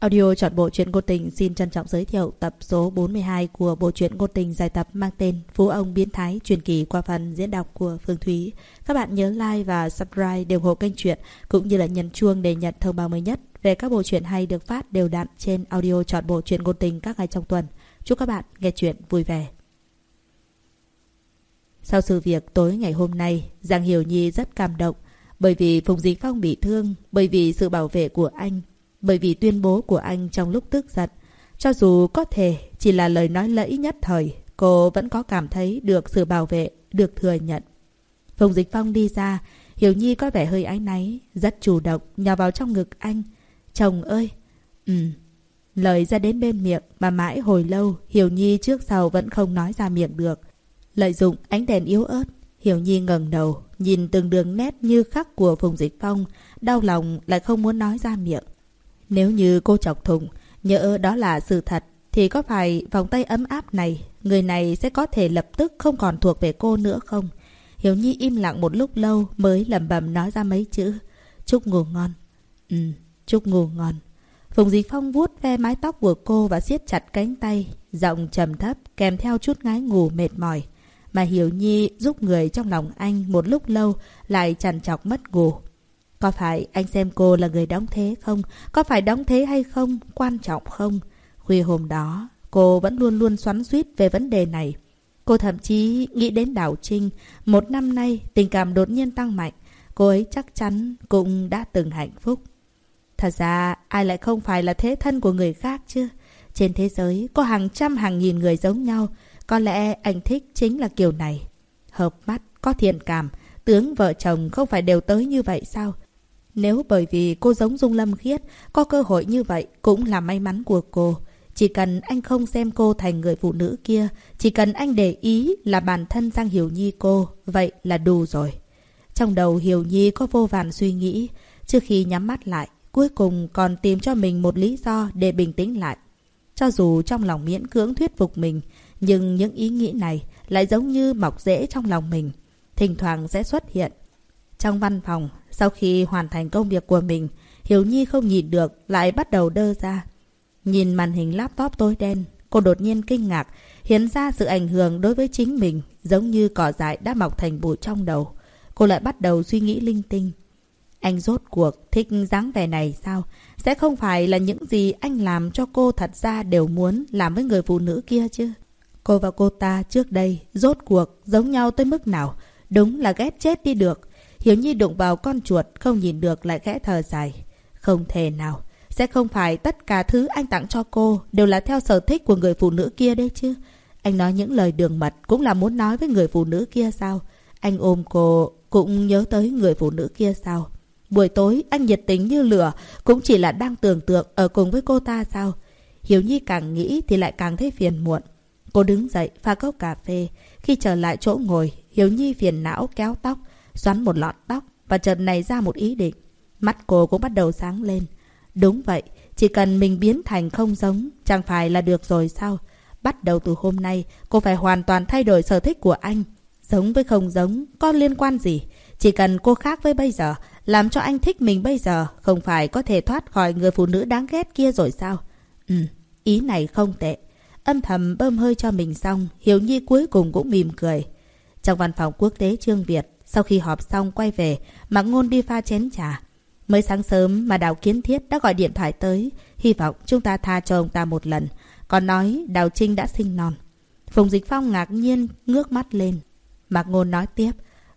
Audio chọn bộ truyện ngôn tình xin trân trọng giới thiệu tập số 42 của bộ truyện ngôn tình dài tập mang tên Phú ông biến thái truyền kỳ qua phần diễn đọc của Phương Thúy. Các bạn nhớ like và subscribe để ủng hộ kênh truyện cũng như là nhấn chuông để nhận thông báo mới nhất về các bộ truyện hay được phát đều đặn trên audio chọn bộ truyện ngôn tình các ngày trong tuần. Chúc các bạn nghe truyện vui vẻ. Sau sự việc tối ngày hôm nay, Giang Hiểu Nhi rất cảm động bởi vì Phùng Dĩ Phong bị thương, bởi vì sự bảo vệ của anh bởi vì tuyên bố của anh trong lúc tức giận. Cho dù có thể chỉ là lời nói lẫy nhất thời, cô vẫn có cảm thấy được sự bảo vệ, được thừa nhận. Phùng Dịch Phong đi ra, Hiểu Nhi có vẻ hơi áy náy, rất chủ động, nhào vào trong ngực anh. Chồng ơi! Ừ. Lời ra đến bên miệng mà mãi hồi lâu, Hiểu Nhi trước sau vẫn không nói ra miệng được. Lợi dụng ánh đèn yếu ớt, Hiểu Nhi ngẩng đầu, nhìn từng đường nét như khắc của Phùng Dịch Phong, đau lòng lại không muốn nói ra miệng. Nếu như cô chọc thùng, nhớ đó là sự thật, thì có phải vòng tay ấm áp này, người này sẽ có thể lập tức không còn thuộc về cô nữa không? Hiểu Nhi im lặng một lúc lâu mới lẩm bẩm nói ra mấy chữ. Chúc ngủ ngon. Ừ, chúc ngủ ngon. Phùng Dĩ Phong vuốt ve mái tóc của cô và siết chặt cánh tay, giọng trầm thấp kèm theo chút ngái ngủ mệt mỏi. Mà Hiểu Nhi giúp người trong lòng anh một lúc lâu lại trằn trọc mất ngủ. Có phải anh xem cô là người đóng thế không? Có phải đóng thế hay không? Quan trọng không? Khuya hôm đó, cô vẫn luôn luôn xoắn suýt về vấn đề này. Cô thậm chí nghĩ đến Đào Trinh. Một năm nay, tình cảm đột nhiên tăng mạnh. Cô ấy chắc chắn cũng đã từng hạnh phúc. Thật ra, ai lại không phải là thế thân của người khác chứ? Trên thế giới, có hàng trăm hàng nghìn người giống nhau. Có lẽ anh thích chính là kiểu này. Hợp mắt, có thiện cảm. Tướng vợ chồng không phải đều tới như vậy sao? Nếu bởi vì cô giống Dung Lâm Khiết, có cơ hội như vậy cũng là may mắn của cô. Chỉ cần anh không xem cô thành người phụ nữ kia, chỉ cần anh để ý là bản thân Giang Hiểu Nhi cô, vậy là đủ rồi. Trong đầu Hiểu Nhi có vô vàn suy nghĩ, trước khi nhắm mắt lại, cuối cùng còn tìm cho mình một lý do để bình tĩnh lại. Cho dù trong lòng miễn cưỡng thuyết phục mình, nhưng những ý nghĩ này lại giống như mọc rễ trong lòng mình, thỉnh thoảng sẽ xuất hiện. Trong văn phòng, sau khi hoàn thành công việc của mình, Hiểu Nhi không nhìn được, lại bắt đầu đơ ra. Nhìn màn hình laptop tối đen, cô đột nhiên kinh ngạc, hiện ra sự ảnh hưởng đối với chính mình, giống như cỏ dại đã mọc thành bụi trong đầu. Cô lại bắt đầu suy nghĩ linh tinh. Anh rốt cuộc thích dáng vẻ này sao? Sẽ không phải là những gì anh làm cho cô thật ra đều muốn làm với người phụ nữ kia chứ? Cô và cô ta trước đây rốt cuộc giống nhau tới mức nào? Đúng là ghét chết đi được. Hiểu Nhi đụng vào con chuột, không nhìn được lại khẽ thở dài. Không thể nào. Sẽ không phải tất cả thứ anh tặng cho cô đều là theo sở thích của người phụ nữ kia đấy chứ. Anh nói những lời đường mật cũng là muốn nói với người phụ nữ kia sao? Anh ôm cô cũng nhớ tới người phụ nữ kia sao? Buổi tối anh nhiệt tình như lửa cũng chỉ là đang tưởng tượng ở cùng với cô ta sao? Hiểu Nhi càng nghĩ thì lại càng thấy phiền muộn. Cô đứng dậy pha cốc cà phê. Khi trở lại chỗ ngồi, Hiểu Nhi phiền não kéo tóc xoắn một lọn tóc và chợt này ra một ý định. Mắt cô cũng bắt đầu sáng lên. Đúng vậy, chỉ cần mình biến thành không giống, chẳng phải là được rồi sao? Bắt đầu từ hôm nay, cô phải hoàn toàn thay đổi sở thích của anh. Giống với không giống, có liên quan gì? Chỉ cần cô khác với bây giờ, làm cho anh thích mình bây giờ, không phải có thể thoát khỏi người phụ nữ đáng ghét kia rồi sao? Ừ, ý này không tệ. Âm thầm bơm hơi cho mình xong, hiếu Nhi cuối cùng cũng mỉm cười. Trong văn phòng quốc tế Trương Việt, sau khi họp xong quay về, Mạc Ngôn đi pha chén trà. Mới sáng sớm mà Đào Kiến Thiết đã gọi điện thoại tới, hy vọng chúng ta tha cho ông ta một lần. Còn nói Đào Trinh đã sinh non. Phùng Dịch Phong ngạc nhiên ngước mắt lên. Mạc Ngôn nói tiếp,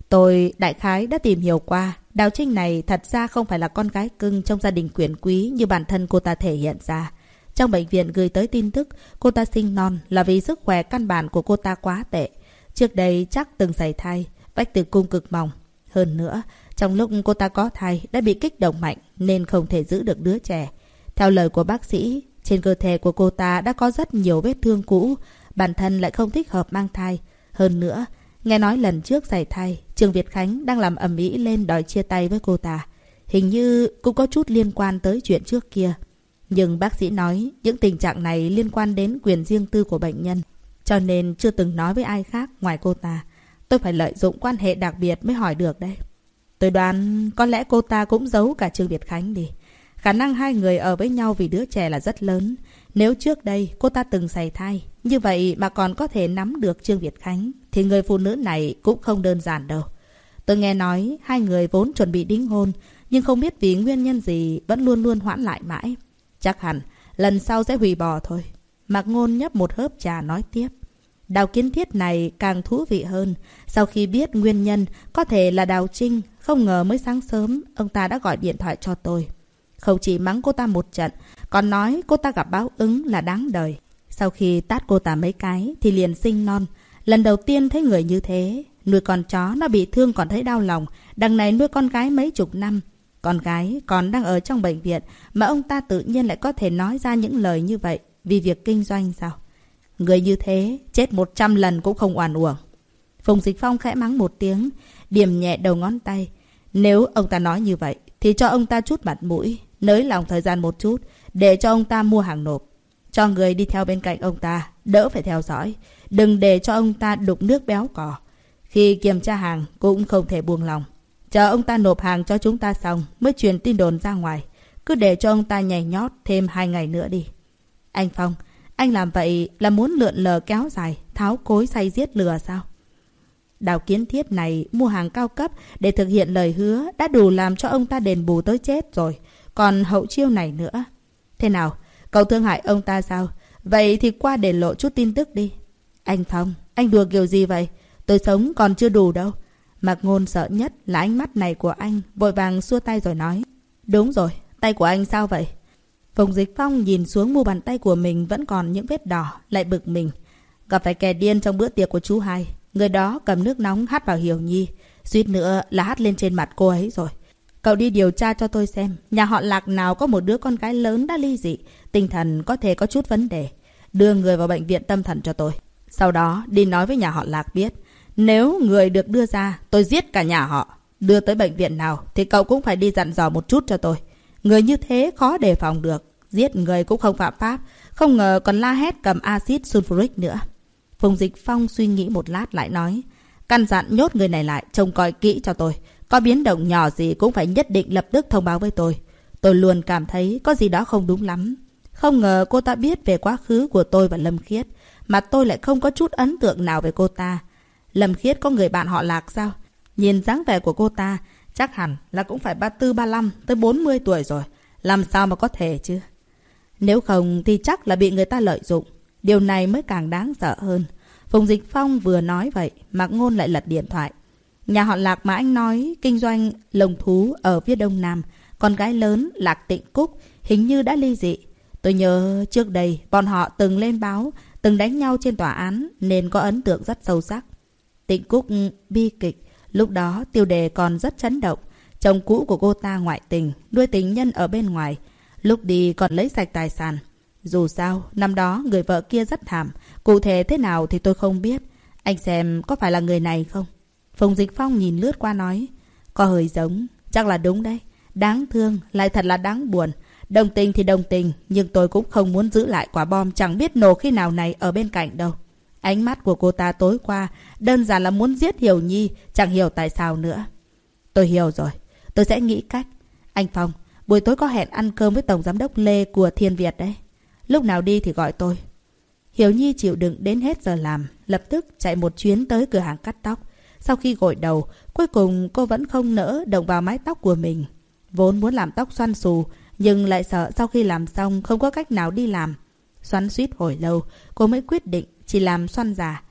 tôi đại khái đã tìm hiểu qua. Đào Trinh này thật ra không phải là con gái cưng trong gia đình quyền quý như bản thân cô ta thể hiện ra. Trong bệnh viện gửi tới tin tức cô ta sinh non là vì sức khỏe căn bản của cô ta quá tệ. Trước đây chắc từng xảy thai, Vách tử cung cực mỏng. Hơn nữa, trong lúc cô ta có thai đã bị kích động mạnh nên không thể giữ được đứa trẻ. Theo lời của bác sĩ, trên cơ thể của cô ta đã có rất nhiều vết thương cũ, bản thân lại không thích hợp mang thai. Hơn nữa, nghe nói lần trước giải thai, Trương Việt Khánh đang làm ầm ĩ lên đòi chia tay với cô ta. Hình như cũng có chút liên quan tới chuyện trước kia. Nhưng bác sĩ nói những tình trạng này liên quan đến quyền riêng tư của bệnh nhân, cho nên chưa từng nói với ai khác ngoài cô ta. Tôi phải lợi dụng quan hệ đặc biệt mới hỏi được đây. Tôi đoán có lẽ cô ta cũng giấu cả Trương Việt Khánh đi. Khả năng hai người ở với nhau vì đứa trẻ là rất lớn. Nếu trước đây cô ta từng xảy thai, như vậy mà còn có thể nắm được Trương Việt Khánh, thì người phụ nữ này cũng không đơn giản đâu. Tôi nghe nói hai người vốn chuẩn bị đính hôn, nhưng không biết vì nguyên nhân gì vẫn luôn luôn hoãn lại mãi. Chắc hẳn lần sau sẽ hủy bỏ thôi. Mạc Ngôn nhấp một hớp trà nói tiếp. Đào kiến thiết này càng thú vị hơn. Sau khi biết nguyên nhân, có thể là Đào Trinh, không ngờ mới sáng sớm, ông ta đã gọi điện thoại cho tôi. Không chỉ mắng cô ta một trận, còn nói cô ta gặp báo ứng là đáng đời. Sau khi tát cô ta mấy cái, thì liền sinh non. Lần đầu tiên thấy người như thế, nuôi con chó nó bị thương còn thấy đau lòng. Đằng này nuôi con gái mấy chục năm. Con gái còn đang ở trong bệnh viện, mà ông ta tự nhiên lại có thể nói ra những lời như vậy vì việc kinh doanh sao? Người như thế, chết một trăm lần cũng không oan uổng. Phùng Dịch Phong khẽ mắng một tiếng, điểm nhẹ đầu ngón tay. Nếu ông ta nói như vậy, thì cho ông ta chút mặt mũi, nới lòng thời gian một chút, để cho ông ta mua hàng nộp. Cho người đi theo bên cạnh ông ta, đỡ phải theo dõi. Đừng để cho ông ta đục nước béo cò. Khi kiểm tra hàng, cũng không thể buông lòng. Chờ ông ta nộp hàng cho chúng ta xong, mới truyền tin đồn ra ngoài. Cứ để cho ông ta nhảy nhót thêm hai ngày nữa đi. Anh Phong, anh làm vậy là muốn lượn lờ kéo dài, tháo cối say giết lừa sao? Đào kiến thiết này mua hàng cao cấp để thực hiện lời hứa đã đủ làm cho ông ta đền bù tới chết rồi. Còn hậu chiêu này nữa. Thế nào? Cậu thương hại ông ta sao? Vậy thì qua để lộ chút tin tức đi. Anh thông anh đùa kiểu gì vậy? Tôi sống còn chưa đủ đâu. Mạc Ngôn sợ nhất là ánh mắt này của anh, vội vàng xua tay rồi nói. Đúng rồi, tay của anh sao vậy? Phùng Dịch Phong nhìn xuống mu bàn tay của mình vẫn còn những vết đỏ, lại bực mình. Gặp phải kẻ điên trong bữa tiệc của chú hai. Người đó cầm nước nóng hát vào Hiểu Nhi. Suýt nữa là hát lên trên mặt cô ấy rồi. Cậu đi điều tra cho tôi xem. Nhà họ Lạc nào có một đứa con gái lớn đã ly dị. Tinh thần có thể có chút vấn đề. Đưa người vào bệnh viện tâm thần cho tôi. Sau đó đi nói với nhà họ Lạc biết. Nếu người được đưa ra, tôi giết cả nhà họ. Đưa tới bệnh viện nào thì cậu cũng phải đi dặn dò một chút cho tôi. Người như thế khó đề phòng được. Giết người cũng không phạm pháp. Không ngờ còn la hét cầm axit sulfuric nữa. Phùng Dịch Phong suy nghĩ một lát lại nói. Căn dặn nhốt người này lại, trông coi kỹ cho tôi. Có biến động nhỏ gì cũng phải nhất định lập tức thông báo với tôi. Tôi luôn cảm thấy có gì đó không đúng lắm. Không ngờ cô ta biết về quá khứ của tôi và Lâm Khiết. Mà tôi lại không có chút ấn tượng nào về cô ta. Lâm Khiết có người bạn họ lạc sao? Nhìn dáng vẻ của cô ta, chắc hẳn là cũng phải 34, 35 tới 40 tuổi rồi. Làm sao mà có thể chứ? Nếu không thì chắc là bị người ta lợi dụng. Điều này mới càng đáng sợ hơn. Phùng Dịch Phong vừa nói vậy, Mạc Ngôn lại lật điện thoại. Nhà họ Lạc mà anh nói kinh doanh lồng thú ở phía đông nam. Con gái lớn Lạc Tịnh Cúc hình như đã ly dị. Tôi nhớ trước đây bọn họ từng lên báo, từng đánh nhau trên tòa án nên có ấn tượng rất sâu sắc. Tịnh Cúc bi kịch, lúc đó tiêu đề còn rất chấn động. Chồng cũ của cô ta ngoại tình, nuôi tình nhân ở bên ngoài. Lúc đi còn lấy sạch tài sản. Dù sao, năm đó người vợ kia rất thảm. Cụ thể thế nào thì tôi không biết. Anh xem có phải là người này không? Phùng Dịch Phong nhìn lướt qua nói. Có hơi giống. Chắc là đúng đấy. Đáng thương, lại thật là đáng buồn. Đồng tình thì đồng tình, nhưng tôi cũng không muốn giữ lại quả bom chẳng biết nổ khi nào này ở bên cạnh đâu. Ánh mắt của cô ta tối qua, đơn giản là muốn giết Hiểu Nhi, chẳng hiểu tại sao nữa. Tôi hiểu rồi, tôi sẽ nghĩ cách. Anh Phong, buổi tối có hẹn ăn cơm với Tổng Giám đốc Lê của Thiên Việt đấy. Lúc nào đi thì gọi tôi. Hiểu Nhi chịu đựng đến hết giờ làm, lập tức chạy một chuyến tới cửa hàng cắt tóc. Sau khi gội đầu, cuối cùng cô vẫn không nỡ động vào mái tóc của mình. Vốn muốn làm tóc xoăn xù, nhưng lại sợ sau khi làm xong không có cách nào đi làm. Xoắn suýt hồi lâu, cô mới quyết định chỉ làm xoăn giả.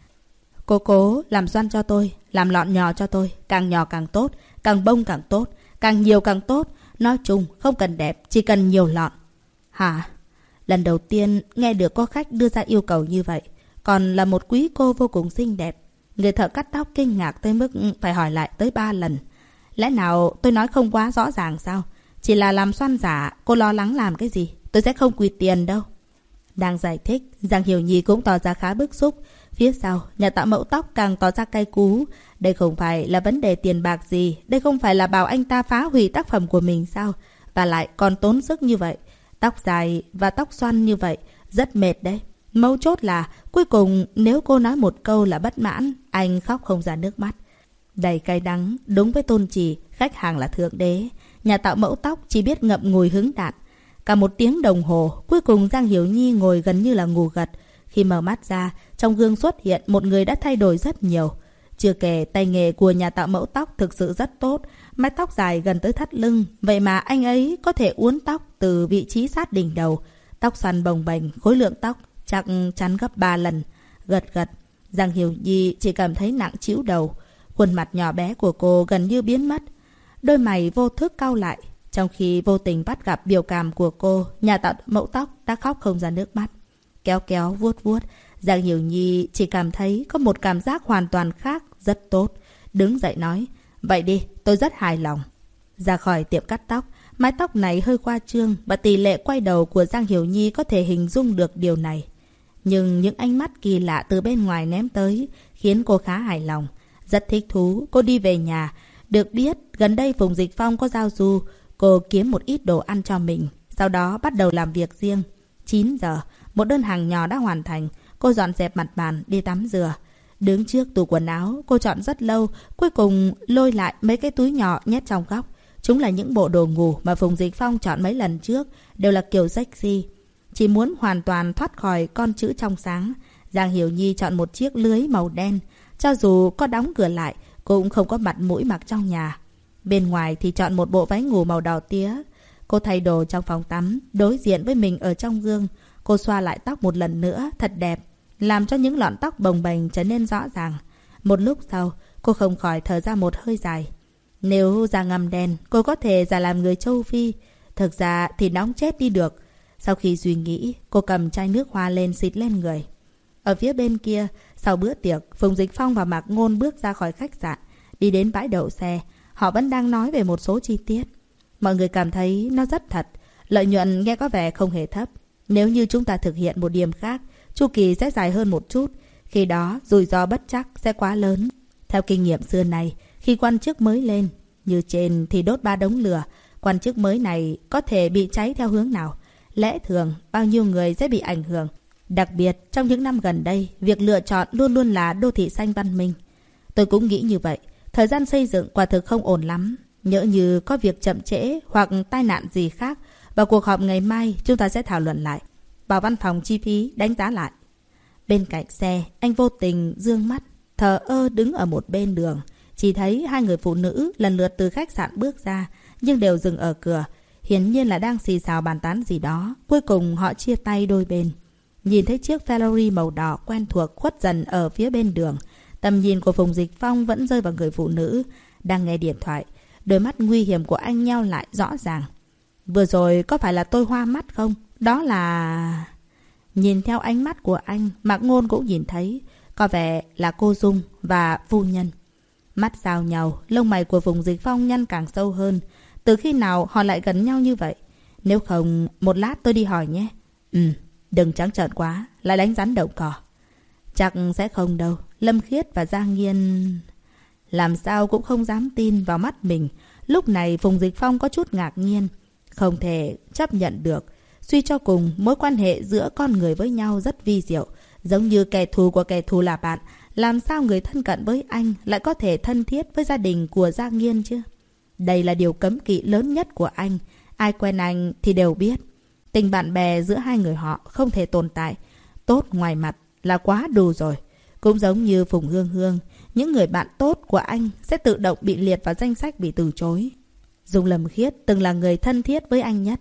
Cô cố làm xoăn cho tôi, làm lọn nhỏ cho tôi, càng nhỏ càng tốt, càng bông càng tốt, càng nhiều càng tốt. Nói chung, không cần đẹp, chỉ cần nhiều lọn. Hả? Lần đầu tiên nghe được có khách đưa ra yêu cầu như vậy, còn là một quý cô vô cùng xinh đẹp. Người thợ cắt tóc kinh ngạc tới mức phải hỏi lại tới ba lần. Lẽ nào tôi nói không quá rõ ràng sao? Chỉ là làm xoăn giả, cô lo lắng làm cái gì? Tôi sẽ không quỳ tiền đâu. Đang giải thích, Giang Hiểu Nhi cũng tỏ ra khá bức xúc. Phía sau, nhà tạo mẫu tóc càng tỏ ra cay cú. Đây không phải là vấn đề tiền bạc gì. Đây không phải là bảo anh ta phá hủy tác phẩm của mình sao? Và lại còn tốn sức như vậy. Tóc dài và tóc xoăn như vậy, rất mệt đấy. Mấu chốt là, cuối cùng nếu cô nói một câu là bất mãn, anh khóc không ra nước mắt. Đầy cay đắng, đúng với tôn trì, khách hàng là thượng đế. Nhà tạo mẫu tóc chỉ biết ngậm ngùi hứng đạn. Cả một tiếng đồng hồ, cuối cùng Giang Hiểu Nhi ngồi gần như là ngủ gật. Khi mở mắt ra, trong gương xuất hiện một người đã thay đổi rất nhiều. Chưa kể tay nghề của nhà tạo mẫu tóc thực sự rất tốt, mái tóc dài gần tới thắt lưng, vậy mà anh ấy có thể uốn tóc từ vị trí sát đỉnh đầu. Tóc xoăn bồng bềnh, khối lượng tóc chắc chắn gấp 3 lần. Gật gật, Giang Hiểu Nhi chỉ cảm thấy nặng chịu đầu. Khuôn mặt nhỏ bé của cô gần như biến mất. Đôi mày vô thức cau lại. Trong khi vô tình bắt gặp biểu cảm của cô, nhà tạo mẫu tóc đã khóc không ra nước mắt. Kéo kéo vuốt vuốt, Giang Hiểu Nhi chỉ cảm thấy có một cảm giác hoàn toàn khác, rất tốt. Đứng dậy nói, vậy đi, tôi rất hài lòng. Ra khỏi tiệm cắt tóc, mái tóc này hơi khoa trương và tỷ lệ quay đầu của Giang Hiểu Nhi có thể hình dung được điều này. Nhưng những ánh mắt kỳ lạ từ bên ngoài ném tới khiến cô khá hài lòng. Rất thích thú, cô đi về nhà. Được biết, gần đây Phùng Dịch Phong có giao du, cô kiếm một ít đồ ăn cho mình. Sau đó bắt đầu làm việc riêng. 9 giờ, một đơn hàng nhỏ đã hoàn thành. Cô dọn dẹp mặt bàn, đi tắm rửa. Đứng trước tủ quần áo, cô chọn rất lâu, cuối cùng lôi lại mấy cái túi nhỏ nhét trong góc. Chúng là những bộ đồ ngủ mà Phùng Dịch Phong chọn mấy lần trước, đều là kiểu sexy. Chỉ muốn hoàn toàn thoát khỏi con chữ trong sáng. Giang Hiểu Nhi chọn một chiếc lưới màu đen. Cho dù có đóng cửa lại, cô cũng không có mặt mũi mặc trong nhà. Bên ngoài thì chọn một bộ váy ngủ màu đỏ tía. Cô thay đồ trong phòng tắm, đối diện với mình ở trong gương. Cô xoa lại tóc một lần nữa, thật đẹp, làm cho những lọn tóc bồng bềnh trở nên rõ ràng. Một lúc sau, cô không khỏi thở ra một hơi dài. Nếu da ngầm đen, cô có thể giả làm người châu Phi. Thực ra thì nóng chết đi được. Sau khi suy nghĩ, cô cầm chai nước hoa lên xịt lên người. Ở phía bên kia, sau bữa tiệc, Phùng Dịch Phong và Mạc Ngôn bước ra khỏi khách sạn, đi đến bãi đậu xe. Họ vẫn đang nói về một số chi tiết. Mọi người cảm thấy nó rất thật. Lợi nhuận nghe có vẻ không hề thấp. Nếu như chúng ta thực hiện một điểm khác, chu kỳ sẽ dài hơn một chút. Khi đó, rủi ro bất chắc sẽ quá lớn. Theo kinh nghiệm xưa này, khi quan chức mới lên, như trên thì đốt ba đống lửa, quan chức mới này có thể bị cháy theo hướng nào. Lẽ thường, bao nhiêu người sẽ bị ảnh hưởng. Đặc biệt, trong những năm gần đây, việc lựa chọn luôn luôn là đô thị xanh văn minh. Tôi cũng nghĩ như vậy. Thời gian xây dựng quả thực không ổn lắm. Nhỡ như có việc chậm trễ hoặc tai nạn gì khác, vào cuộc họp ngày mai chúng ta sẽ thảo luận lại. Vào văn phòng chi phí đánh giá lại. Bên cạnh xe, anh vô tình dương mắt, thờ ơ đứng ở một bên đường. Chỉ thấy hai người phụ nữ lần lượt từ khách sạn bước ra, nhưng đều dừng ở cửa. Hiển nhiên là đang xì xào bàn tán gì đó. Cuối cùng họ chia tay đôi bên. Nhìn thấy chiếc Ferrari màu đỏ quen thuộc khuất dần ở phía bên đường. Tầm nhìn của Phùng Dịch Phong vẫn rơi vào người phụ nữ. Đang nghe điện thoại. Đôi mắt nguy hiểm của anh nhau lại rõ ràng. Vừa rồi có phải là tôi hoa mắt không? Đó là... Nhìn theo ánh mắt của anh, Mạc Ngôn cũng nhìn thấy. Có vẻ là cô Dung và phu nhân. Mắt giao nhau, lông mày của Phùng Dịch Phong nhăn càng sâu hơn. Từ khi nào họ lại gần nhau như vậy? Nếu không, một lát tôi đi hỏi nhé. Ừ, đừng trắng trợn quá, lại đánh rắn động cỏ. Chắc sẽ không đâu. Lâm Khiết và Giang Nghiên... Làm sao cũng không dám tin vào mắt mình. Lúc này Phùng Dịch Phong có chút ngạc nhiên. Không thể chấp nhận được. Suy cho cùng, mối quan hệ giữa con người với nhau rất vi diệu. Giống như kẻ thù của kẻ thù là bạn. Làm sao người thân cận với anh lại có thể thân thiết với gia đình của Giang Nghiên chứ? Đây là điều cấm kỵ lớn nhất của anh. Ai quen anh thì đều biết. Tình bạn bè giữa hai người họ không thể tồn tại. Tốt ngoài mặt là quá đủ rồi. Cũng giống như Phùng Hương Hương, những người bạn tốt của anh sẽ tự động bị liệt vào danh sách bị từ chối. Dung Lâm Khiết từng là người thân thiết với anh nhất.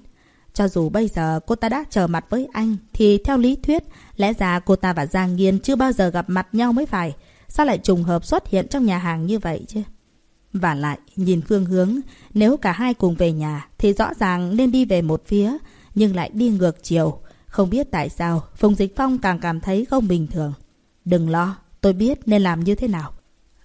Cho dù bây giờ cô ta đã trở mặt với anh, thì theo lý thuyết, lẽ ra cô ta và Giang Nghiên chưa bao giờ gặp mặt nhau mới phải. Sao lại trùng hợp xuất hiện trong nhà hàng như vậy chứ? Và lại, nhìn phương hướng, nếu cả hai cùng về nhà thì rõ ràng nên đi về một phía, nhưng lại đi ngược chiều. Không biết tại sao, Phùng Dịch Phong càng cảm thấy không bình thường. Đừng lo, tôi biết nên làm như thế nào.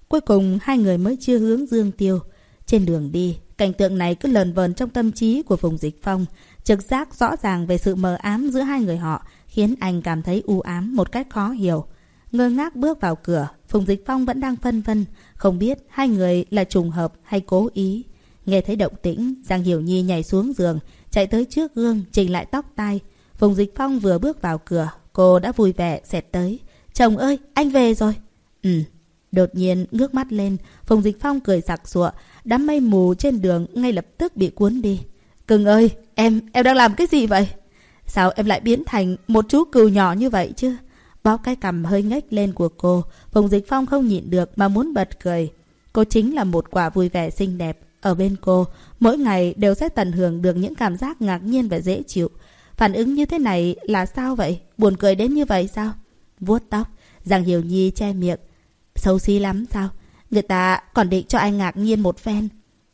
Cuối cùng, hai người mới chưa hướng dương tiêu. Trên đường đi, cảnh tượng này cứ lờn vờn trong tâm trí của Phùng Dịch Phong. Trực giác rõ ràng về sự mờ ám giữa hai người họ, khiến anh cảm thấy u ám một cách khó hiểu. Ngơ ngác bước vào cửa, Phùng Dịch Phong vẫn đang phân vân, không biết hai người là trùng hợp hay cố ý. Nghe thấy động tĩnh, Giang Hiểu Nhi nhảy xuống giường, chạy tới trước gương, chỉnh lại tóc tai. Phùng Dịch Phong vừa bước vào cửa, cô đã vui vẻ xẹt tới. Chồng ơi, anh về rồi. Ừ. Đột nhiên ngước mắt lên, Phùng Dịch Phong cười sặc sụa, đám mây mù trên đường ngay lập tức bị cuốn đi. Cưng ơi, em, em đang làm cái gì vậy? Sao em lại biến thành một chú cừu nhỏ như vậy chứ? Bóp cái cằm hơi ngách lên của cô, Phùng Dịch Phong không nhịn được mà muốn bật cười. Cô chính là một quả vui vẻ xinh đẹp. Ở bên cô, mỗi ngày đều sẽ tận hưởng được những cảm giác ngạc nhiên và dễ chịu. Phản ứng như thế này là sao vậy? Buồn cười đến như vậy sao? Vuốt tóc, Giang Hiểu Nhi che miệng. Xấu xí lắm sao? Người ta còn định cho anh ngạc nhiên một phen.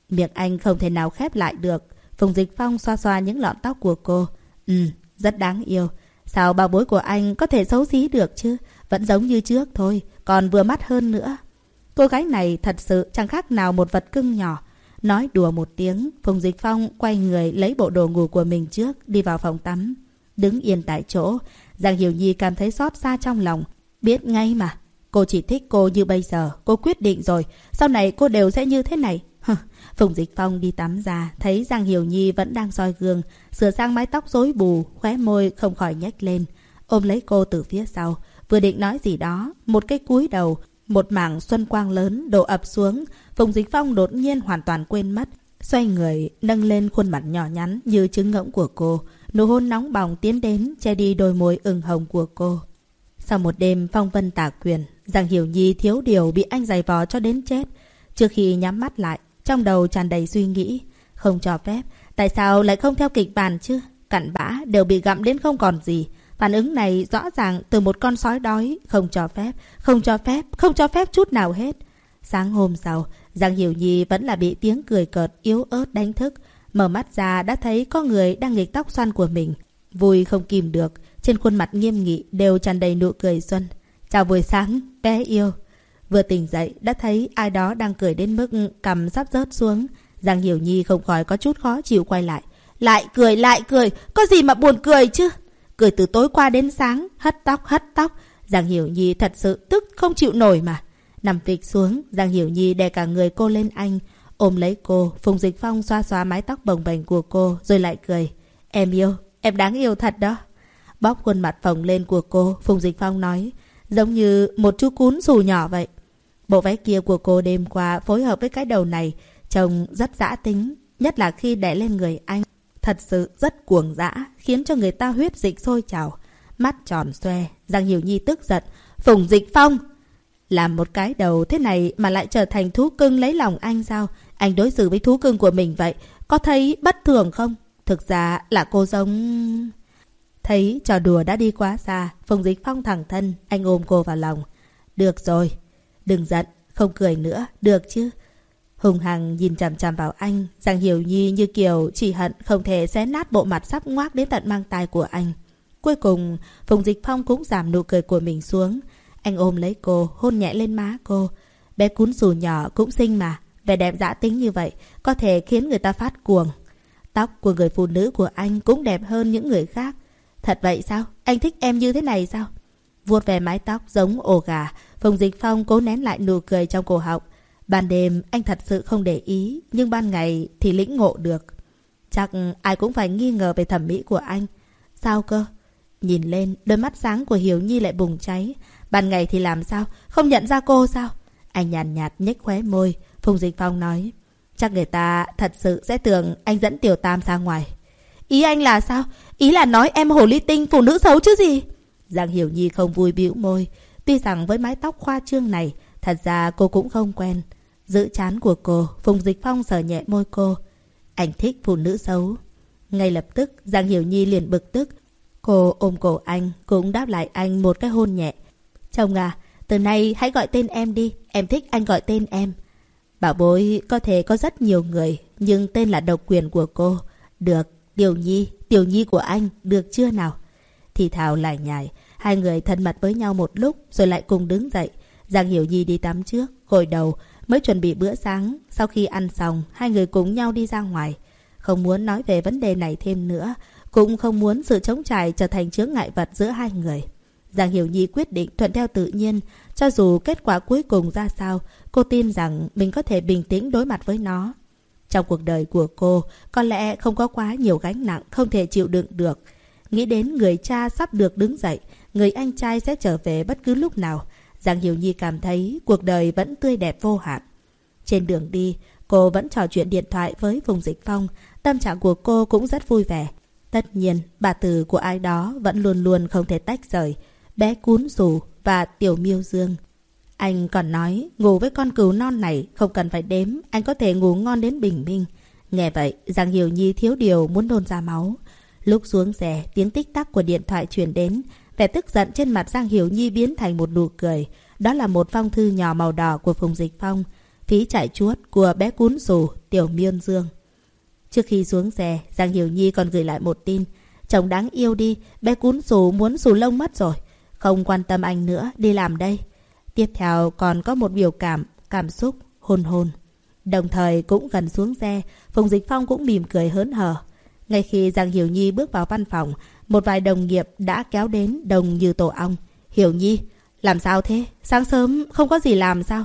Miệng anh không thể nào khép lại được. Phùng Dịch Phong xoa xoa những lọn tóc của cô. Ừ, rất đáng yêu. Sao bà bối của anh có thể xấu xí được chứ? Vẫn giống như trước thôi, còn vừa mắt hơn nữa. Cô gái này thật sự chẳng khác nào một vật cưng nhỏ. Nói đùa một tiếng, Phùng Dịch Phong quay người lấy bộ đồ ngủ của mình trước, đi vào phòng tắm. Đứng yên tại chỗ, Giang Hiểu Nhi cảm thấy xót xa trong lòng. Biết ngay mà, cô chỉ thích cô như bây giờ, cô quyết định rồi, sau này cô đều sẽ như thế này. Phùng Dịch Phong đi tắm ra, thấy Giang Hiểu Nhi vẫn đang soi gương, sửa sang mái tóc rối bù, khóe môi không khỏi nhếch lên. Ôm lấy cô từ phía sau, vừa định nói gì đó, một cái cúi đầu, một mảng xuân quang lớn đổ ập xuống, Phùng Dịch Phong đột nhiên hoàn toàn quên mất. Xoay người, nâng lên khuôn mặt nhỏ nhắn như trứng ngỗng của cô. Nụ hôn nóng bỏng tiến đến, che đi đôi môi ửng hồng của cô. Sau một đêm phong vân tả quyền, Giang Hiểu Nhi thiếu điều bị anh giày vò cho đến chết. Trước khi nhắm mắt lại, trong đầu tràn đầy suy nghĩ. Không cho phép, tại sao lại không theo kịch bản chứ? Cặn bã đều bị gặm đến không còn gì. Phản ứng này rõ ràng từ một con sói đói, không cho phép, không cho phép, không cho phép chút nào hết. Sáng hôm sau, Giang Hiểu Nhi vẫn là bị tiếng cười cợt yếu ớt đánh thức. Mở mắt ra đã thấy có người đang nghịch tóc xoăn của mình. Vui không kìm được, trên khuôn mặt nghiêm nghị đều tràn đầy nụ cười xuân. Chào buổi sáng, bé yêu. Vừa tỉnh dậy đã thấy ai đó đang cười đến mức cầm sắp rớt xuống. Giang Hiểu Nhi không khỏi có chút khó chịu quay lại. Lại cười, lại cười, có gì mà buồn cười chứ? Cười từ tối qua đến sáng, hất tóc, hất tóc. Giang Hiểu Nhi thật sự tức không chịu nổi mà. Nằm phịch xuống, Giang Hiểu Nhi đè cả người cô lên anh. Ôm lấy cô, Phùng Dịch Phong xoa xoa mái tóc bồng bềnh của cô, rồi lại cười. Em yêu, em đáng yêu thật đó. Bóp khuôn mặt phồng lên của cô, Phùng Dịch Phong nói. Giống như một chú cún xù nhỏ vậy. Bộ váy kia của cô đêm qua phối hợp với cái đầu này, trông rất dã tính, nhất là khi đè lên người anh. Thật sự rất cuồng dã, khiến cho người ta huyết dịch sôi trào. Mắt tròn xoe, Giang Hiểu Nhi tức giận. Phùng Dịch Phong! Làm một cái đầu thế này mà lại trở thành thú cưng lấy lòng anh sao? Anh đối xử với thú cưng của mình vậy, có thấy bất thường không? Thực ra là cô giống... Thấy trò đùa đã đi quá xa, Phùng Dịch Phong thẳng thân, anh ôm cô vào lòng. Được rồi, đừng giận, không cười nữa, được chứ? Hùng Hằng nhìn chằm chằm vào anh, Giang Hiểu Nhi như kiểu chỉ hận không thể xé nát bộ mặt sắp ngoác đến tận mang tai của anh. Cuối cùng, Phùng Dịch Phong cũng giảm nụ cười của mình xuống. Anh ôm lấy cô, hôn nhẹ lên má cô. Bé cún dù nhỏ cũng xinh mà, vẻ đẹp dã tính như vậy có thể khiến người ta phát cuồng. Tóc của người phụ nữ của anh cũng đẹp hơn những người khác. Thật vậy sao? Anh thích em như thế này sao? Vuốt về mái tóc giống ổ gà, Phùng Dịch Phong cố nén lại nụ cười trong cổ họng. Ban đêm anh thật sự không để ý, nhưng ban ngày thì lĩnh ngộ được. Chắc ai cũng phải nghi ngờ về thẩm mỹ của anh. Sao cơ? Nhìn lên, đôi mắt sáng của Hiểu Nhi lại bùng cháy. Ban ngày thì làm sao? Không nhận ra cô sao? Anh nhàn nhạt, nhếch khóe môi. Phùng Dịch Phong nói. Chắc người ta thật sự sẽ tưởng anh dẫn Tiểu Tam ra ngoài. Ý anh là sao? Ý là nói em hồ ly tinh phụ nữ xấu chứ gì? Giang Hiểu Nhi không vui bĩu môi. Tuy rằng với mái tóc khoa trương này, thật ra cô cũng không quen. Giữ chán của cô, Phùng Dịch Phong sờ nhẹ môi cô. Anh thích phụ nữ xấu. Ngay lập tức, Giang Hiểu Nhi liền bực tức. Cô ôm cổ anh, cũng đáp lại anh một cái hôn nhẹ. Chồng à, từ nay hãy gọi tên em đi, em thích anh gọi tên em. Bảo bối có thể có rất nhiều người, nhưng tên là độc quyền của cô. Được, Tiểu Nhi, Tiểu Nhi của anh, được chưa nào? Thì Thảo lại nhảy, hai người thân mật với nhau một lúc rồi lại cùng đứng dậy. Giang Hiểu Nhi đi tắm trước, gội đầu, mới chuẩn bị bữa sáng. Sau khi ăn xong, hai người cùng nhau đi ra ngoài. Không muốn nói về vấn đề này thêm nữa, cũng không muốn sự chống trải trở thành chướng ngại vật giữa hai người. Giang Hiểu Nhi quyết định thuận theo tự nhiên, cho dù kết quả cuối cùng ra sao, cô tin rằng mình có thể bình tĩnh đối mặt với nó. Trong cuộc đời của cô, có lẽ không có quá nhiều gánh nặng không thể chịu đựng được. Nghĩ đến người cha sắp được đứng dậy, người anh trai sẽ trở về bất cứ lúc nào. Giang Hiểu Nhi cảm thấy cuộc đời vẫn tươi đẹp vô hạn. Trên đường đi, cô vẫn trò chuyện điện thoại với Phùng Dịch Phong. Tâm trạng của cô cũng rất vui vẻ. Tất nhiên, bà từ của ai đó vẫn luôn luôn không thể tách rời. Bé cún rù và tiểu miêu dương. Anh còn nói, ngủ với con cừu non này không cần phải đếm, anh có thể ngủ ngon đến bình minh. Nghe vậy, Giang Hiểu Nhi thiếu điều muốn nôn ra máu. Lúc xuống rẻ, tiếng tích tắc của điện thoại truyền đến. Vẻ tức giận trên mặt Giang Hiểu Nhi biến thành một nụ cười. Đó là một phong thư nhỏ màu đỏ của Phùng Dịch Phong. Phí chạy chuốt của bé cún Sù tiểu miên dương. Trước khi xuống xe, Giang Hiểu Nhi còn gửi lại một tin. Chồng đáng yêu đi, bé cún Sù muốn sù lông mất rồi. Không quan tâm anh nữa, đi làm đây. Tiếp theo còn có một biểu cảm, cảm xúc, hôn hôn. Đồng thời cũng gần xuống xe, Phùng Dịch Phong cũng mỉm cười hớn hở. Ngay khi Giang Hiểu Nhi bước vào văn phòng, một vài đồng nghiệp đã kéo đến đồng như tổ ong. Hiểu Nhi, làm sao thế? Sáng sớm không có gì làm sao?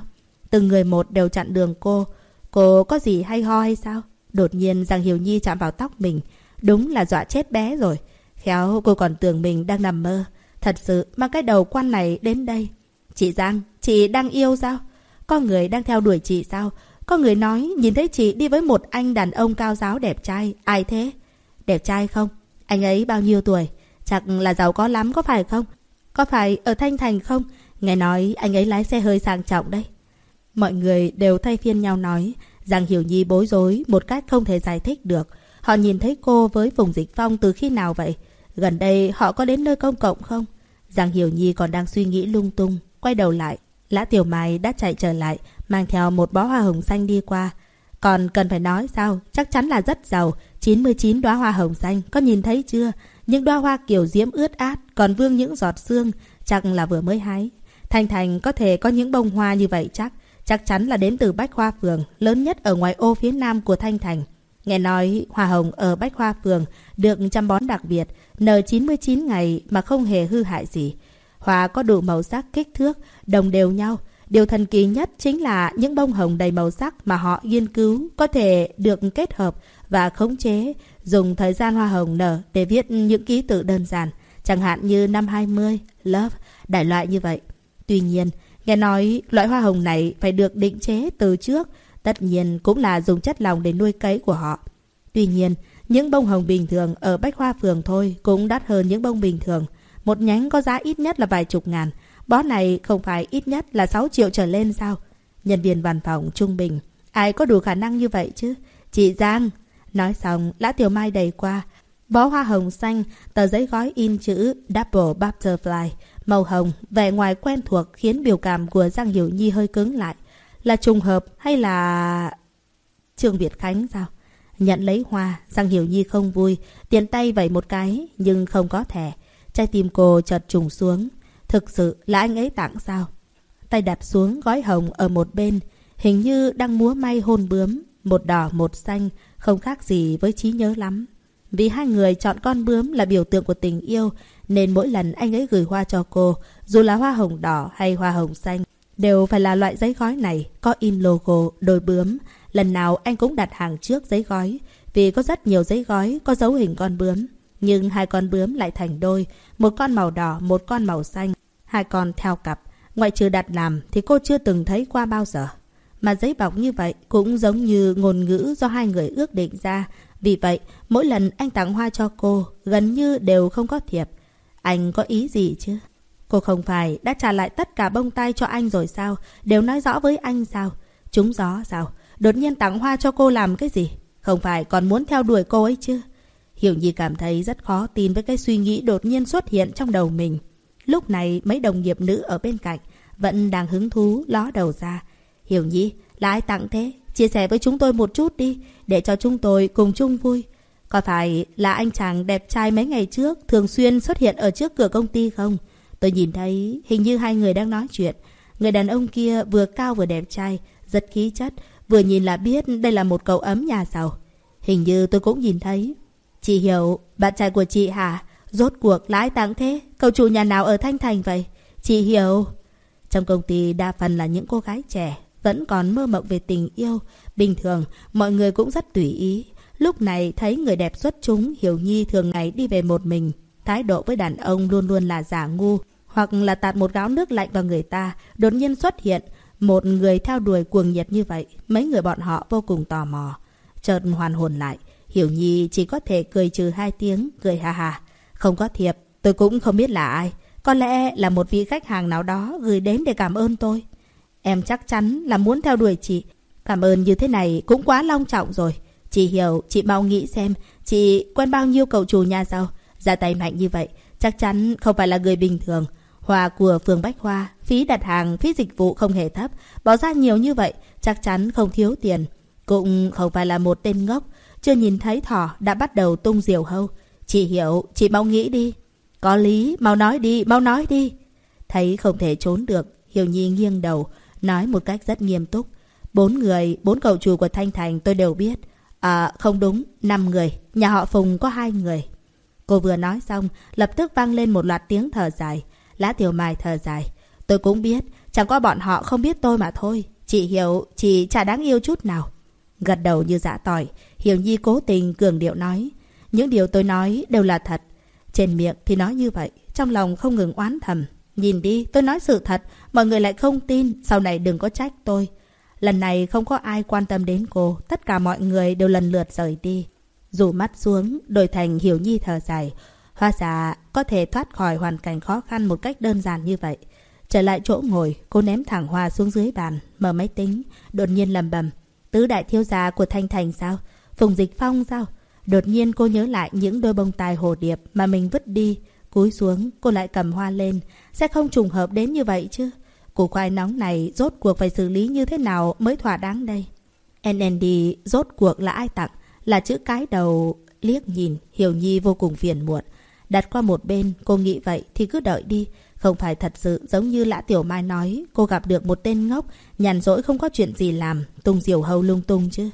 Từng người một đều chặn đường cô. Cô có gì hay ho hay sao? Đột nhiên Giang Hiểu Nhi chạm vào tóc mình. Đúng là dọa chết bé rồi. Khéo cô còn tưởng mình đang nằm mơ. Thật sự mà cái đầu quan này đến đây. Chị Giang, chị đang yêu sao? Có người đang theo đuổi chị sao? Có người nói nhìn thấy chị đi với một anh đàn ông cao giáo đẹp trai. Ai thế? Đẹp trai không? Anh ấy bao nhiêu tuổi? Chắc là giàu có lắm có phải không? Có phải ở Thanh Thành không? Nghe nói anh ấy lái xe hơi sang trọng đấy. Mọi người đều thay phiên nhau nói. Giang Hiểu Nhi bối rối một cách không thể giải thích được. Họ nhìn thấy cô với Phùng Dịch Phong từ khi nào vậy? Gần đây họ có đến nơi công cộng không? Giang Hiểu Nhi còn đang suy nghĩ lung tung. Quay đầu lại, Lã Tiểu Mai đã chạy trở lại, mang theo một bó hoa hồng xanh đi qua. Còn cần phải nói sao? Chắc chắn là rất giàu. 99 đóa hoa hồng xanh, có nhìn thấy chưa? Những đóa hoa kiểu diễm ướt át, còn vương những giọt sương, chắc là vừa mới hái. Thành Thành có thể có những bông hoa như vậy chắc. Chắc chắn là đến từ Bách Hoa Phường, lớn nhất ở ngoài ô phía nam của Thanh Thành. Nghe nói hoa hồng ở Bách Hoa Phường được chăm bón đặc biệt, nở 99 ngày mà không hề hư hại gì. Hoa có đủ màu sắc kích thước, đồng đều nhau. Điều thần kỳ nhất chính là những bông hồng đầy màu sắc mà họ nghiên cứu có thể được kết hợp và khống chế, dùng thời gian hoa hồng nở để viết những ký tự đơn giản, chẳng hạn như năm 20, love, đại loại như vậy. Tuy nhiên, nghe nói loại hoa hồng này phải được định chế từ trước, tất nhiên cũng là dùng chất lòng để nuôi cấy của họ. Tuy nhiên, những bông hồng bình thường ở Bách Hoa Phường thôi cũng đắt hơn những bông bình thường. Một nhánh có giá ít nhất là vài chục ngàn. Bó này không phải ít nhất là 6 triệu trở lên sao? Nhân viên văn phòng trung bình. Ai có đủ khả năng như vậy chứ? Chị Giang. Nói xong, Lã Tiểu Mai đầy qua. Bó hoa hồng xanh, tờ giấy gói in chữ Double Butterfly. Màu hồng, vẻ ngoài quen thuộc khiến biểu cảm của Giang Hiểu Nhi hơi cứng lại. Là trùng hợp hay là... Trương Việt Khánh sao? Nhận lấy hoa, Giang Hiểu Nhi không vui, tiền tay vẩy một cái, nhưng không có thẻ. Trái tim cô chợt trùng xuống. Thực sự là anh ấy tặng sao? Tay đặt xuống gói hồng ở một bên, hình như đang múa may hôn bướm, một đỏ một xanh, không khác gì với trí nhớ lắm. Vì hai người chọn con bướm là biểu tượng của tình yêu, nên mỗi lần anh ấy gửi hoa cho cô, dù là hoa hồng đỏ hay hoa hồng xanh, đều phải là loại giấy gói này, có in logo, đôi bướm. Lần nào anh cũng đặt hàng trước giấy gói, vì có rất nhiều giấy gói có dấu hình con bướm. Nhưng hai con bướm lại thành đôi, một con màu đỏ, một con màu xanh. Hai con theo cặp, ngoại trừ đặt làm thì cô chưa từng thấy qua bao giờ. Mà giấy bọc như vậy cũng giống như ngôn ngữ do hai người ước định ra. Vì vậy, mỗi lần anh tặng hoa cho cô, gần như đều không có thiệp. Anh có ý gì chứ? Cô không phải đã trả lại tất cả bông tai cho anh rồi sao? Đều nói rõ với anh sao? chúng gió sao? Đột nhiên tặng hoa cho cô làm cái gì? Không phải còn muốn theo đuổi cô ấy chứ? Hiểu Nhi cảm thấy rất khó tin với cái suy nghĩ đột nhiên xuất hiện trong đầu mình. Lúc này mấy đồng nghiệp nữ ở bên cạnh vẫn đang hứng thú ló đầu ra. Hiểu Nhi, là ai tặng thế? Chia sẻ với chúng tôi một chút đi, để cho chúng tôi cùng chung vui. Có phải là anh chàng đẹp trai mấy ngày trước thường xuyên xuất hiện ở trước cửa công ty không? Tôi nhìn thấy hình như hai người đang nói chuyện. Người đàn ông kia vừa cao vừa đẹp trai, rất khí chất, vừa nhìn là biết đây là một cậu ấm nhà giàu. Hình như tôi cũng nhìn thấy. Chị hiểu, bạn trai của chị hả? Rốt cuộc lái tặng thế? Cậu chủ nhà nào ở Thanh Thành vậy? Chị hiểu. Trong công ty đa phần là những cô gái trẻ, vẫn còn mơ mộng về tình yêu. Bình thường, mọi người cũng rất tùy ý. Lúc này thấy người đẹp xuất chúng, Hiểu Nhi thường ngày đi về một mình. Thái độ với đàn ông luôn luôn là giả ngu, hoặc là tạt một gáo nước lạnh vào người ta, đột nhiên xuất hiện. Một người theo đuổi cuồng nhiệt như vậy, mấy người bọn họ vô cùng tò mò. Chợt hoàn hồn lại, Hiểu Nhi chỉ có thể cười trừ hai tiếng, cười ha ha. Không có thiệp, tôi cũng không biết là ai. Có lẽ là một vị khách hàng nào đó gửi đến để cảm ơn tôi. Em chắc chắn là muốn theo đuổi chị. Cảm ơn như thế này cũng quá long trọng rồi. Chị hiểu, chị mau nghĩ xem, chị quen bao nhiêu cậu chủ nhà giàu. Ra tay mạnh như vậy, chắc chắn không phải là người bình thường. Hoa của phường Bách Hoa, phí đặt hàng, phí dịch vụ không hề thấp. Bỏ ra nhiều như vậy, chắc chắn không thiếu tiền. Cũng không phải là một tên ngốc. Chưa nhìn thấy thỏ đã bắt đầu tung diều hâu. Chị hiểu, chị mau nghĩ đi. Có lý, mau nói đi, mau nói đi. Thấy không thể trốn được, Hiểu Nhi nghiêng đầu, nói một cách rất nghiêm túc. Bốn người, bốn cậu chủ của Thanh Thành tôi đều biết. À, không đúng, năm người, nhà họ Phùng có hai người. Cô vừa nói xong, lập tức vang lên một loạt tiếng thở dài. Lã Tiểu Mai thở dài. Tôi cũng biết, chẳng qua bọn họ không biết tôi mà thôi. Chị hiểu, chị chả đáng yêu chút nào. Gật đầu như dã tỏi, Hiểu Nhi cố tình cường điệu nói. Những điều tôi nói đều là thật. Trên miệng thì nói như vậy, trong lòng không ngừng oán thầm. Nhìn đi, tôi nói sự thật, mọi người lại không tin, sau này đừng có trách tôi. Lần này không có ai quan tâm đến cô, tất cả mọi người đều lần lượt rời đi. Dù mắt xuống, đổi thành hiểu nhi thở dài. Hoa giả có thể thoát khỏi hoàn cảnh khó khăn một cách đơn giản như vậy. Trở lại chỗ ngồi, cô ném thẳng hoa xuống dưới bàn, mở máy tính, đột nhiên lầm bầm. Tứ đại thiếu gia của Thanh Thành sao? Phùng Dịch Phong sao? Đột nhiên cô nhớ lại những đôi bông tai hồ điệp mà mình vứt đi. Cúi xuống, cô lại cầm hoa lên. Sẽ không trùng hợp đến như vậy chứ? Củ khoai nóng này rốt cuộc phải xử lý như thế nào mới thỏa đáng đây? NND rốt cuộc là ai tặng? Là chữ cái đầu liếc nhìn, Hiểu Nhi vô cùng phiền muộn. Đặt qua một bên, cô nghĩ vậy thì cứ đợi đi. Không phải thật sự giống như Lã Tiểu Mai nói, cô gặp được một tên ngốc, nhàn rỗi không có chuyện gì làm, tung diều hâu lung tung chứ.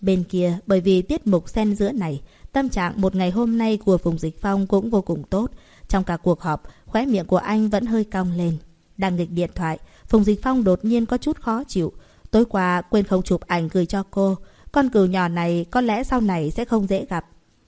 Bên kia, bởi vì tiết mục xen giữa này, tâm trạng một ngày hôm nay của Phùng Dịch Phong cũng vô cùng tốt. Trong cả cuộc họp, khóe miệng của anh vẫn hơi cong lên. Đang nghịch điện thoại, Phùng Dịch Phong đột nhiên có chút khó chịu. Tối qua quên không chụp ảnh gửi cho cô. Con cừu nhỏ này có lẽ sau này sẽ không dễ gặp.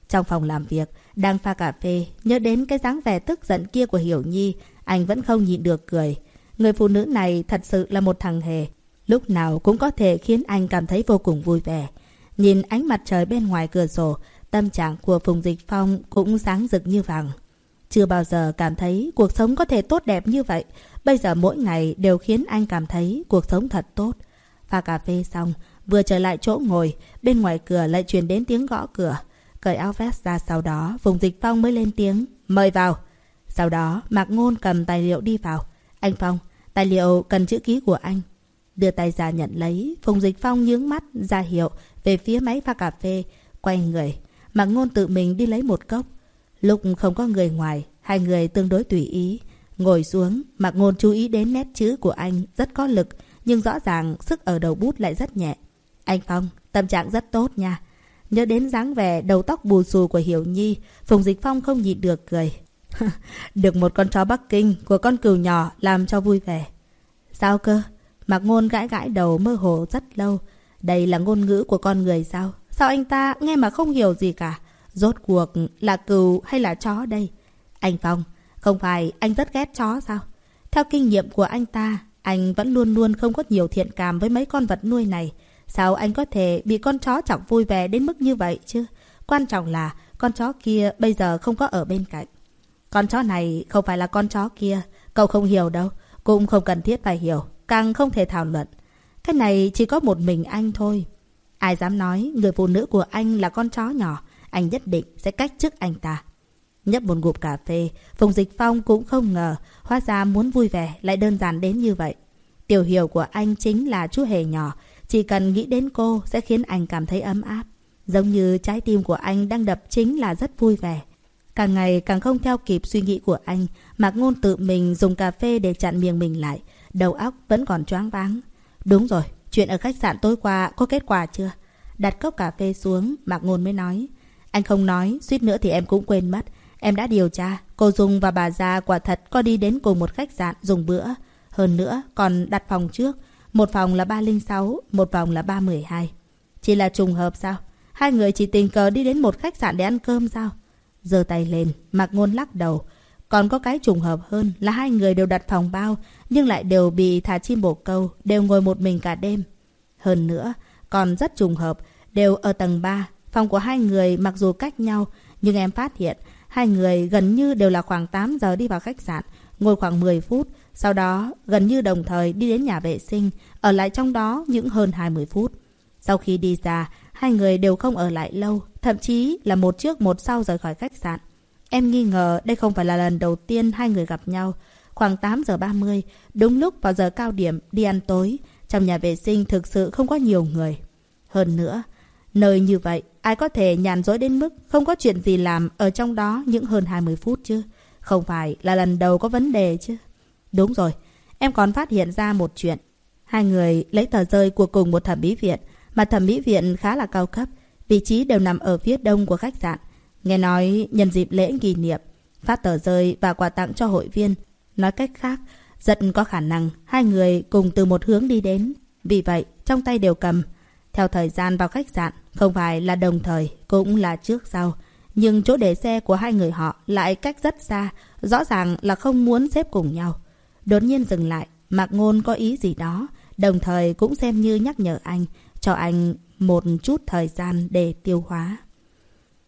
Trong phòng làm việc, đang pha cà phê, nhớ đến cái dáng vẻ tức giận kia của Hiểu Nhi, anh vẫn không nhịn được cười. Người phụ nữ này thật sự là một thằng hề. Lúc nào cũng có thể khiến anh cảm thấy vô cùng vui vẻ. Nhìn ánh mặt trời bên ngoài cửa sổ, tâm trạng của Phùng Dịch Phong cũng sáng rực như vàng. Chưa bao giờ cảm thấy cuộc sống có thể tốt đẹp như vậy. Bây giờ mỗi ngày đều khiến anh cảm thấy cuộc sống thật tốt. Pha cà phê xong, vừa trở lại chỗ ngồi, bên ngoài cửa lại truyền đến tiếng gõ cửa. Cởi áo vest ra sau đó, Phùng Dịch Phong mới lên tiếng, mời vào. Sau đó, Mạc Ngôn cầm tài liệu đi vào. Anh Phong, tài liệu cần chữ ký của anh. Đưa tay ra nhận lấy, Phùng Dịch Phong nhướng mắt, ra hiệu, về phía máy pha cà phê, quay người. Mạc Ngôn tự mình đi lấy một cốc. Lúc không có người ngoài, hai người tương đối tùy ý. Ngồi xuống, Mạc Ngôn chú ý đến nét chữ của anh rất có lực, nhưng rõ ràng sức ở đầu bút lại rất nhẹ. Anh Phong, tâm trạng rất tốt nha. Nhớ đến dáng vẻ đầu tóc bù xù của Hiểu Nhi, Phùng Dịch Phong không nhịn được cười. được một con chó Bắc Kinh của con cừu nhỏ làm cho vui vẻ. Sao cơ? Mạc Ngôn gãi gãi đầu mơ hồ rất lâu. Đây là ngôn ngữ của con người sao? Sao anh ta nghe mà không hiểu gì cả? Rốt cuộc là cừu hay là chó đây? Anh Phong, không phải anh rất ghét chó sao? Theo kinh nghiệm của anh ta, anh vẫn luôn luôn không có nhiều thiện cảm với mấy con vật nuôi này. Sao anh có thể bị con chó chọc vui vẻ đến mức như vậy chứ? Quan trọng là con chó kia bây giờ không có ở bên cạnh. Con chó này không phải là con chó kia. Cậu không hiểu đâu. Cũng không cần thiết phải hiểu. Càng không thể thảo luận. Cái này chỉ có một mình anh thôi. Ai dám nói người phụ nữ của anh là con chó nhỏ. Anh nhất định sẽ cách chức anh ta. Nhấp một ngụm cà phê, Phùng Dịch Phong cũng không ngờ, hóa ra muốn vui vẻ lại đơn giản đến như vậy. Tiểu hiểu của anh chính là chú hề nhỏ, chỉ cần nghĩ đến cô sẽ khiến anh cảm thấy ấm áp. Giống như trái tim của anh đang đập chính là rất vui vẻ. Càng ngày càng không theo kịp suy nghĩ của anh, Mạc Ngôn tự mình dùng cà phê để chặn miệng mình lại, đầu óc vẫn còn choáng váng. Đúng rồi, chuyện ở khách sạn tối qua có kết quả chưa? Đặt cốc cà phê xuống, Mạc Ngôn mới nói. Anh không nói, suýt nữa thì em cũng quên mất. Em đã điều tra, cô Dung và bà già quả thật có đi đến cùng một khách sạn dùng bữa. Hơn nữa, còn đặt phòng trước. Một phòng là 306, một phòng là 312. Chỉ là trùng hợp sao? Hai người chỉ tình cờ đi đến một khách sạn để ăn cơm sao? giơ tay lên, Mạc Ngôn lắc đầu. còn có cái trùng hợp hơn là hai người đều đặt phòng bao, nhưng lại đều bị thả chim bồ câu, đều ngồi một mình cả đêm. Hơn nữa, còn rất trùng hợp, đều ở tầng 3. Phòng của hai người mặc dù cách nhau, nhưng em phát hiện hai người gần như đều là khoảng 8 giờ đi vào khách sạn, ngồi khoảng 10 phút, sau đó gần như đồng thời đi đến nhà vệ sinh, ở lại trong đó những hơn 20 phút. Sau khi đi ra, hai người đều không ở lại lâu, thậm chí là một trước một sau rời khỏi khách sạn. Em nghi ngờ đây không phải là lần đầu tiên hai người gặp nhau. Khoảng 8 giờ 30, đúng lúc vào giờ cao điểm đi ăn tối, trong nhà vệ sinh thực sự không có nhiều người. Hơn nữa, nơi như vậy, ai có thể nhàn dối đến mức không có chuyện gì làm ở trong đó những hơn 20 phút chứ? Không phải là lần đầu có vấn đề chứ? Đúng rồi, em còn phát hiện ra một chuyện. Hai người lấy tờ rơi của cùng một thẩm mỹ viện, mà thẩm mỹ viện khá là cao cấp. Vị trí đều nằm ở phía đông của khách sạn. Nghe nói nhân dịp lễ kỷ niệm, phát tờ rơi và quà tặng cho hội viên. Nói cách khác, rất có khả năng hai người cùng từ một hướng đi đến. Vì vậy, trong tay đều cầm. Theo thời gian vào khách sạn, không phải là đồng thời, cũng là trước sau. Nhưng chỗ để xe của hai người họ lại cách rất xa, rõ ràng là không muốn xếp cùng nhau. Đột nhiên dừng lại, Mạc Ngôn có ý gì đó, đồng thời cũng xem như nhắc nhở anh, cho anh một chút thời gian để tiêu hóa.